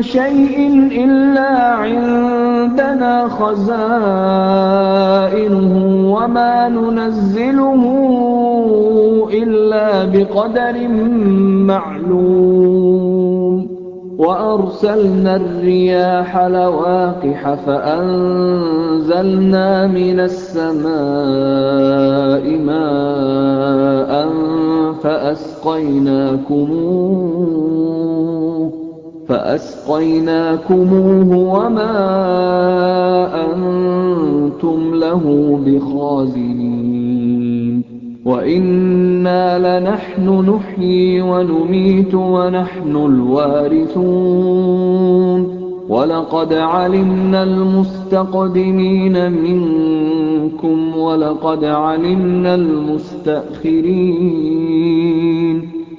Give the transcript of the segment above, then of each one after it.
شَيْءٍ إِلَّا عِندَنَا خَزَائِنُهُ وَمَا نُنَزِّلُهُ إِلَّا بِقَدَرٍ مَّعْلُومٍ. وَأَرْسَلْنَا الرِّيَاحَ لَوَاقِحَ فَأَنزَلْنَا مِنَ السَّمَاءِ مَاءً فَأَسْقَيْنَاكُمُوهُ. وَمَا أَنتُمْ لَهُ بِخَازِنِينَ وَإِنَّا لَنَحْنُ نُحْيِي وَنُمِيتُ وَنَحْنُ الْوَارِثُونَ وَلَقَدْ عَلِمْنَا الْمُسْتَقْدِمِينَ مِنكُمْ وَلَقَدْ عَلِمْنَا الْمُسْتَأْخِرِينَ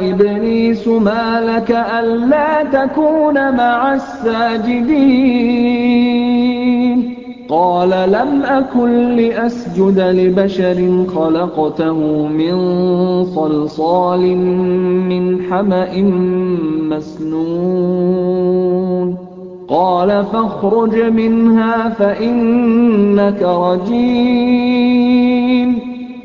إِبْلِيسُ مَا لَكَ أَلَّا تَكُونَ مَعَ السَّاجِدِينَ. قَالَ لَمْ أَكُن لِّأَسْجُدَ لِبَشَرٍ خَلَقْتَهُ مِن صَلْصَالٍ مِّنْ حَمَإٍ مَّسْنُونٍ. قَالَ فَاخْرُجْ مِنْهَا فَإِنَّكَ رَجِيمٌ.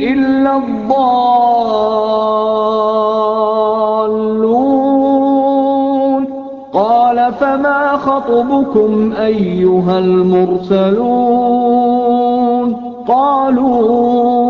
إِلَّا الضَّالُّونَ. قَالَ فَمَا خَطْبُكُمْ أَيُّهَا الْمُرْسَلُونَ؟ قَالُوا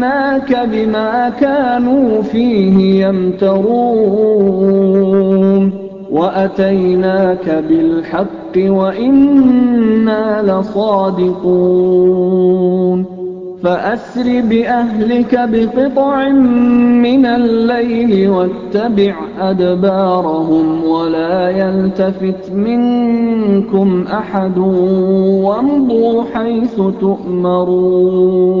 جِئْنَاكَ بِمَا كَانُوا فِيهِ يَمْتَرُونَ وَأَتَيْنَاكَ بِالْحَقِّ وَإِنَّا لَصَادِقُونَ فَأَسْرِ بِأَهْلِكَ بِقِطْعٍ مِّنَ اللَّيْلِ وَاتَّبِعْ أَدْبَارَهُمْ وَلَا يَلْتَفِتْ مِنكُمْ أَحَدٌ وَامْضُوا حَيْثُ تُؤْمَرُونَ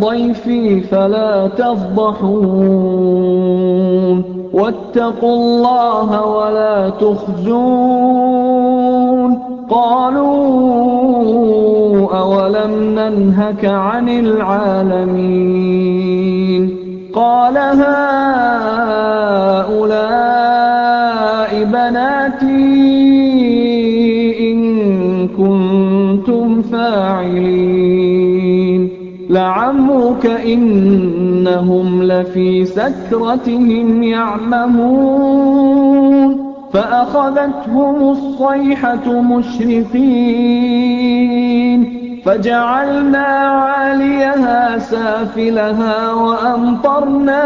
ضَيْفِي فَلَا تَفْضَحُونِ. وَاتَّقُوا اللَّهَ وَلَا تُخْزُونِ. قَالُوا أَوَلَمْ نَنْهَكَ عَنِ الْعَالَمِينَ؟ قَالَ هَٰؤُلَاءِ لَعَمْرُكَ إِنَّهُمْ لَفِي سَكْرَتِهِمْ يَعْمَهُونَ فَأَخَذَتْهُمُ الصَّيْحَةُ مُشْرِقِينَ فَجَعَلْنَا عَالِيَهَا سَافِلَهَا وَأَمْطَرْنَا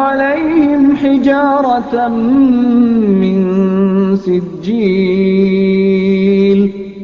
عَلَيْهِمْ حِجَارَةً مِّن سِجِّيلٍ ۖ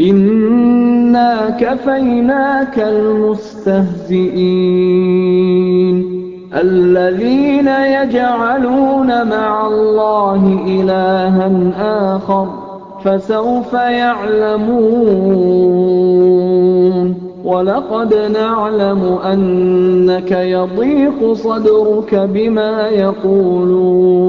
إِنَّا كَفَيْنَاكَ الْمُسْتَهْزِئِينَ الَّذِينَ يَجْعَلُونَ مَعَ اللَّهِ إِلَٰهًا آخَرَ ۚ فَسَوْفَ يَعْلَمُونَ وَلَقَدْ نَعْلَمُ أَنَّكَ يَضِيقُ صَدْرُكَ بِمَا يَقُولُونَ